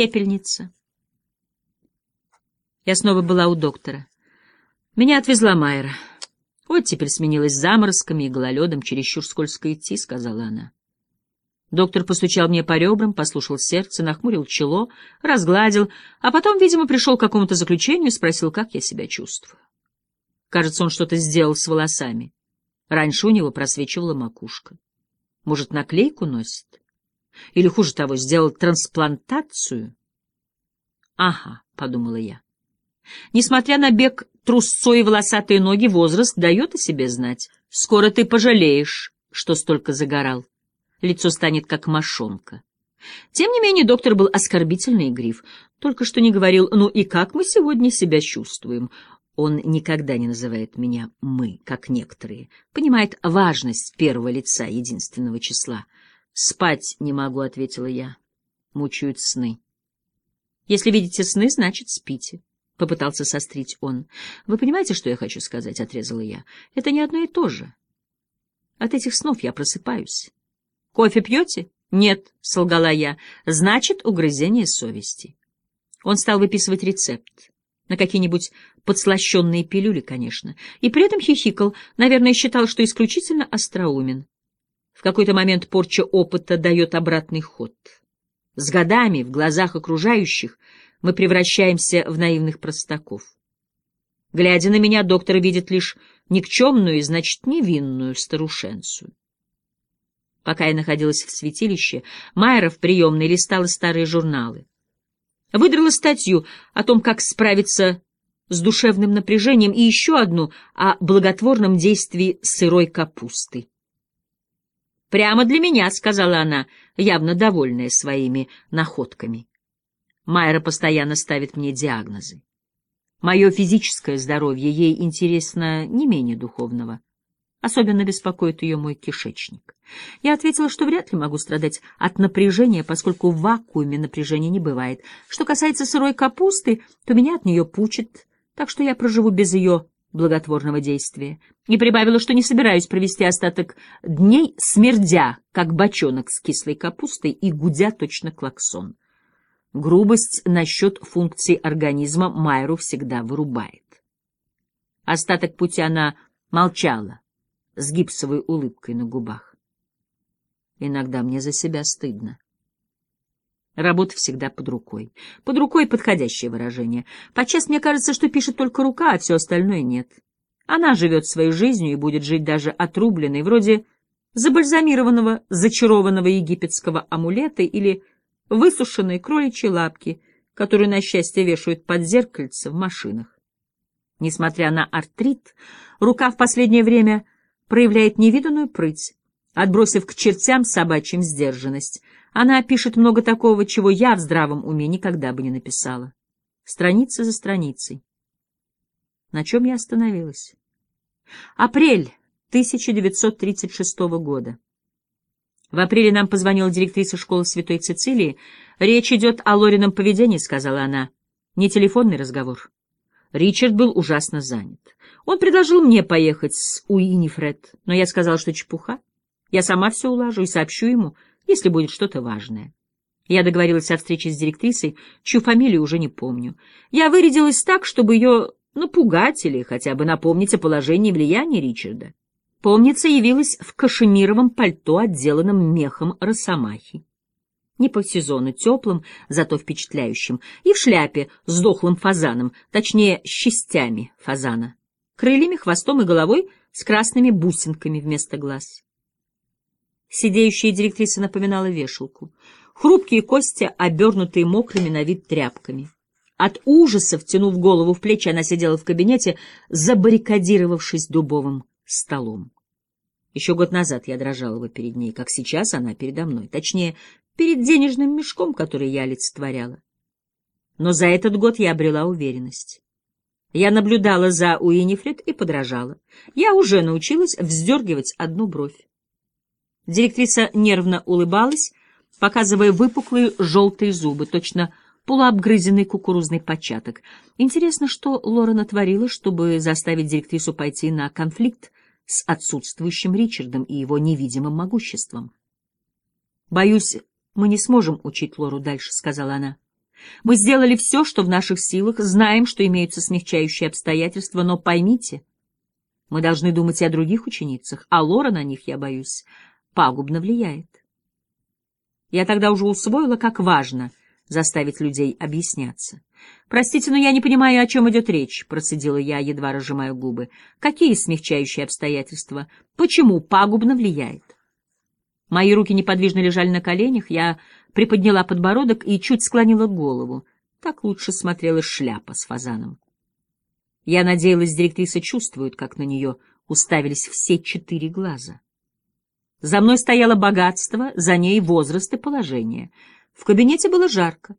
пепельница. Я снова была у доктора. Меня отвезла Майера. Вот теперь сменилась заморозками и гололедом, чересчур скользко идти, — сказала она. Доктор постучал мне по ребрам, послушал сердце, нахмурил чело, разгладил, а потом, видимо, пришел к какому-то заключению и спросил, как я себя чувствую. Кажется, он что-то сделал с волосами. Раньше у него просвечивала макушка. Может, наклейку носит? Или, хуже того, сделал трансплантацию? Ага, — подумала я. Несмотря на бег трусцой и волосатые ноги, возраст дает о себе знать. Скоро ты пожалеешь, что столько загорал. Лицо станет как мошонка. Тем не менее, доктор был оскорбительный игрив. Только что не говорил, ну и как мы сегодня себя чувствуем. Он никогда не называет меня «мы», как некоторые. Понимает важность первого лица единственного числа. «Спать не могу», — ответила я. Мучают сны. «Если видите сны, значит, спите», — попытался сострить он. «Вы понимаете, что я хочу сказать?» — отрезала я. «Это не одно и то же. От этих снов я просыпаюсь». «Кофе пьете?» «Нет», — солгала я. «Значит, угрызение совести». Он стал выписывать рецепт. На какие-нибудь подслащенные пилюли, конечно. И при этом хихикал, наверное, считал, что исключительно остроумен. В какой-то момент порча опыта дает обратный ход. С годами в глазах окружающих мы превращаемся в наивных простаков. Глядя на меня, доктор видит лишь никчемную и, значит, невинную старушенцию. Пока я находилась в святилище, Майера в приемной листала старые журналы. Выдрала статью о том, как справиться с душевным напряжением, и еще одну о благотворном действии сырой капусты. «Прямо для меня», — сказала она, явно довольная своими находками. Майра постоянно ставит мне диагнозы. Мое физическое здоровье ей интересно не менее духовного. Особенно беспокоит ее мой кишечник. Я ответила, что вряд ли могу страдать от напряжения, поскольку в вакууме напряжения не бывает. Что касается сырой капусты, то меня от нее пучит, так что я проживу без ее благотворного действия. И прибавила, что не собираюсь провести остаток дней, смердя, как бочонок с кислой капустой и гудя точно клаксон. Грубость насчет функций организма Майру всегда вырубает. Остаток пути она молчала, с гипсовой улыбкой на губах. Иногда мне за себя стыдно. Работа всегда под рукой. Под рукой подходящее выражение. Подчас мне кажется, что пишет только рука, а все остальное нет. Она живет своей жизнью и будет жить даже отрубленной, вроде забальзамированного, зачарованного египетского амулета или высушенной кроличьей лапки, которую, на счастье, вешают под зеркальце в машинах. Несмотря на артрит, рука в последнее время проявляет невиданную прыть, отбросив к чертям собачьим сдержанность. Она пишет много такого, чего я в здравом уме никогда бы не написала. Страница за страницей. На чем я остановилась? Апрель 1936 года. В апреле нам позвонила директриса школы Святой Цицилии. «Речь идет о Лорином поведении», — сказала она. «Не телефонный разговор». Ричард был ужасно занят. Он предложил мне поехать с Уинифред, но я сказала, что чепуха. Я сама все улажу и сообщу ему, если будет что-то важное. Я договорилась о встрече с директрисой, чью фамилию уже не помню. Я вырядилась так, чтобы ее напугать или хотя бы напомнить о положении и влиянии Ричарда. Помнится, явилась в кашемировом пальто, отделанном мехом росомахи. Не по сезону теплым, зато впечатляющим, и в шляпе с дохлым фазаном, точнее, с частями фазана крыльями, хвостом и головой с красными бусинками вместо глаз. Сидеющая директриса напоминала вешалку. Хрупкие кости, обернутые мокрыми на вид тряпками. От ужаса, втянув голову в плечи, она сидела в кабинете, забаррикадировавшись дубовым столом. Еще год назад я дрожала бы перед ней, как сейчас она передо мной, точнее, перед денежным мешком, который я олицетворяла. Но за этот год я обрела уверенность. Я наблюдала за Уинифред и подражала. Я уже научилась вздергивать одну бровь. Директриса нервно улыбалась, показывая выпуклые желтые зубы, точно полуобгрызенный кукурузный початок. Интересно, что Лора натворила, чтобы заставить директрису пойти на конфликт с отсутствующим Ричардом и его невидимым могуществом. «Боюсь, мы не сможем учить Лору дальше», — сказала она. Мы сделали все, что в наших силах, знаем, что имеются смягчающие обстоятельства, но поймите, мы должны думать и о других ученицах, а Лора на них, я боюсь, пагубно влияет. Я тогда уже усвоила, как важно заставить людей объясняться. «Простите, но я не понимаю, о чем идет речь», — процедила я, едва разжимая губы. «Какие смягчающие обстоятельства? Почему пагубно влияет?» Мои руки неподвижно лежали на коленях, я приподняла подбородок и чуть склонила голову. Так лучше смотрелась шляпа с фазаном. Я надеялась, директриса чувствует, как на нее уставились все четыре глаза. За мной стояло богатство, за ней возраст и положение. В кабинете было жарко.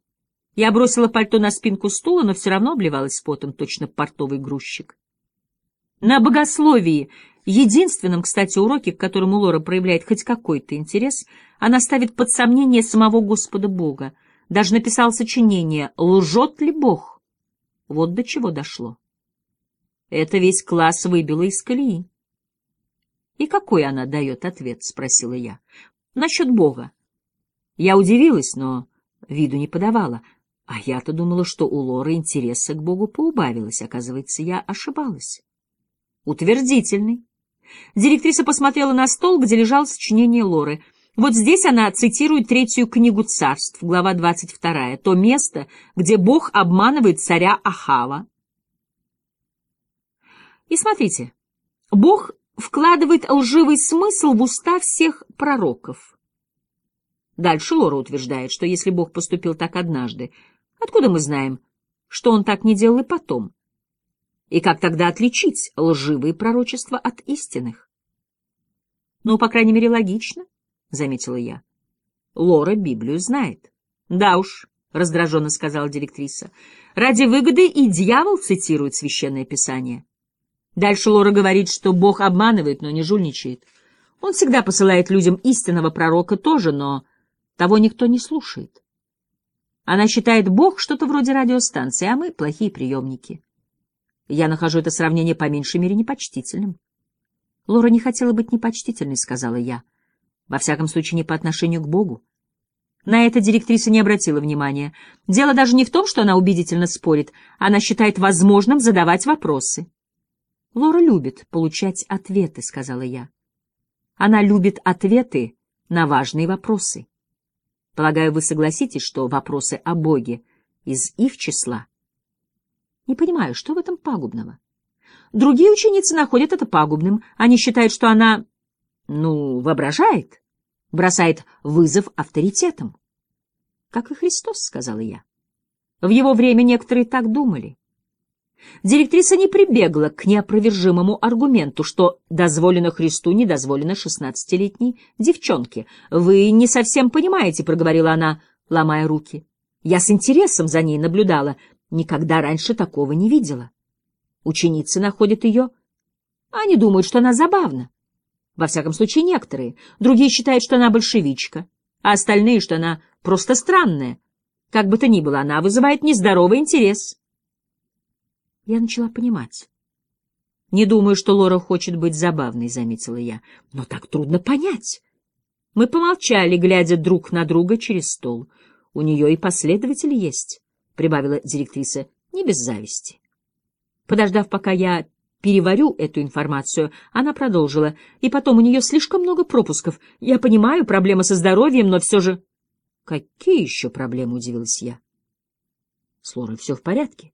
Я бросила пальто на спинку стула, но все равно обливалась потом, точно портовый грузчик. На богословии, единственном, кстати, уроке, к которому Лора проявляет хоть какой-то интерес, она ставит под сомнение самого Господа Бога. Даже написал сочинение «Лжет ли Бог?» Вот до чего дошло. Это весь класс выбило из колеи. «И какой она дает ответ?» — спросила я. «Насчет Бога». Я удивилась, но виду не подавала. А я-то думала, что у Лоры интереса к Богу поубавилось. Оказывается, я ошибалась. Утвердительный. Директриса посмотрела на стол, где лежало сочинение Лоры. Вот здесь она цитирует третью книгу царств, глава 22, то место, где Бог обманывает царя Ахава. И смотрите, Бог вкладывает лживый смысл в уста всех пророков. Дальше Лора утверждает, что если Бог поступил так однажды, откуда мы знаем, что он так не делал и потом? И как тогда отличить лживые пророчества от истинных? Ну, по крайней мере, логично, — заметила я. Лора Библию знает. Да уж, — раздраженно сказала директриса. Ради выгоды и дьявол цитирует священное писание. Дальше Лора говорит, что Бог обманывает, но не жульничает. Он всегда посылает людям истинного пророка тоже, но того никто не слушает. Она считает Бог что-то вроде радиостанции, а мы — плохие приемники. Я нахожу это сравнение по меньшей мере непочтительным. Лора не хотела быть непочтительной, — сказала я. Во всяком случае, не по отношению к Богу. На это директриса не обратила внимания. Дело даже не в том, что она убедительно спорит. Она считает возможным задавать вопросы. Лора любит получать ответы, — сказала я. Она любит ответы на важные вопросы. Полагаю, вы согласитесь, что вопросы о Боге из их числа. Не понимаю, что в этом пагубного? Другие ученицы находят это пагубным. Они считают, что она, ну, воображает, бросает вызов авторитетам. Как и Христос, — сказала я. В его время некоторые так думали. Директриса не прибегла к неопровержимому аргументу, что дозволено Христу, не дозволено шестнадцатилетней девчонке. «Вы не совсем понимаете», — проговорила она, ломая руки. «Я с интересом за ней наблюдала, никогда раньше такого не видела. Ученицы находят ее. Они думают, что она забавна. Во всяком случае, некоторые. Другие считают, что она большевичка, а остальные, что она просто странная. Как бы то ни было, она вызывает нездоровый интерес». Я начала понимать. «Не думаю, что Лора хочет быть забавной», — заметила я. «Но так трудно понять». Мы помолчали, глядя друг на друга через стол. «У нее и последователи есть», — прибавила директриса, — «не без зависти». Подождав, пока я переварю эту информацию, она продолжила. «И потом, у нее слишком много пропусков. Я понимаю, проблема со здоровьем, но все же...» «Какие еще проблемы?» — удивилась я. «С Лорой все в порядке».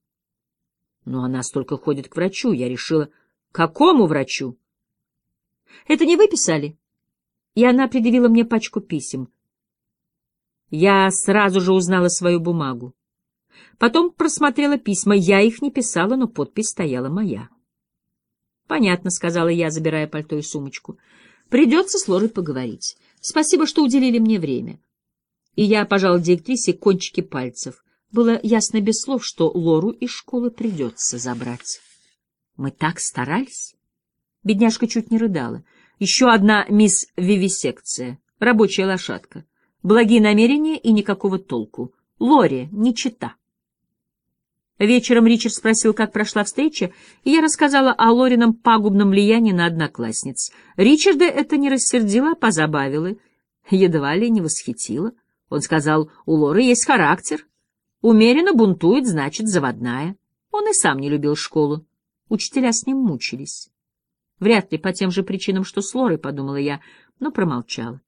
Но она столько ходит к врачу. Я решила, какому врачу? Это не вы писали? И она предъявила мне пачку писем. Я сразу же узнала свою бумагу. Потом просмотрела письма. Я их не писала, но подпись стояла моя. «Понятно», — сказала я, забирая пальто и сумочку. «Придется с Лорой поговорить. Спасибо, что уделили мне время». И я пожала директрисе кончики пальцев. Было ясно без слов, что Лору из школы придется забрать. Мы так старались. Бедняжка чуть не рыдала. Еще одна мисс Вивисекция, рабочая лошадка. Благие намерения и никакого толку. Лори, не чита. Вечером Ричард спросил, как прошла встреча, и я рассказала о Лорином пагубном влиянии на одноклассниц. Ричарда это не рассердило, а позабавило, едва ли не восхитило. Он сказал, у Лоры есть характер, Умеренно бунтует, значит, заводная. Он и сам не любил школу. Учителя с ним мучились. Вряд ли по тем же причинам, что с Лорой, подумала я, но промолчала.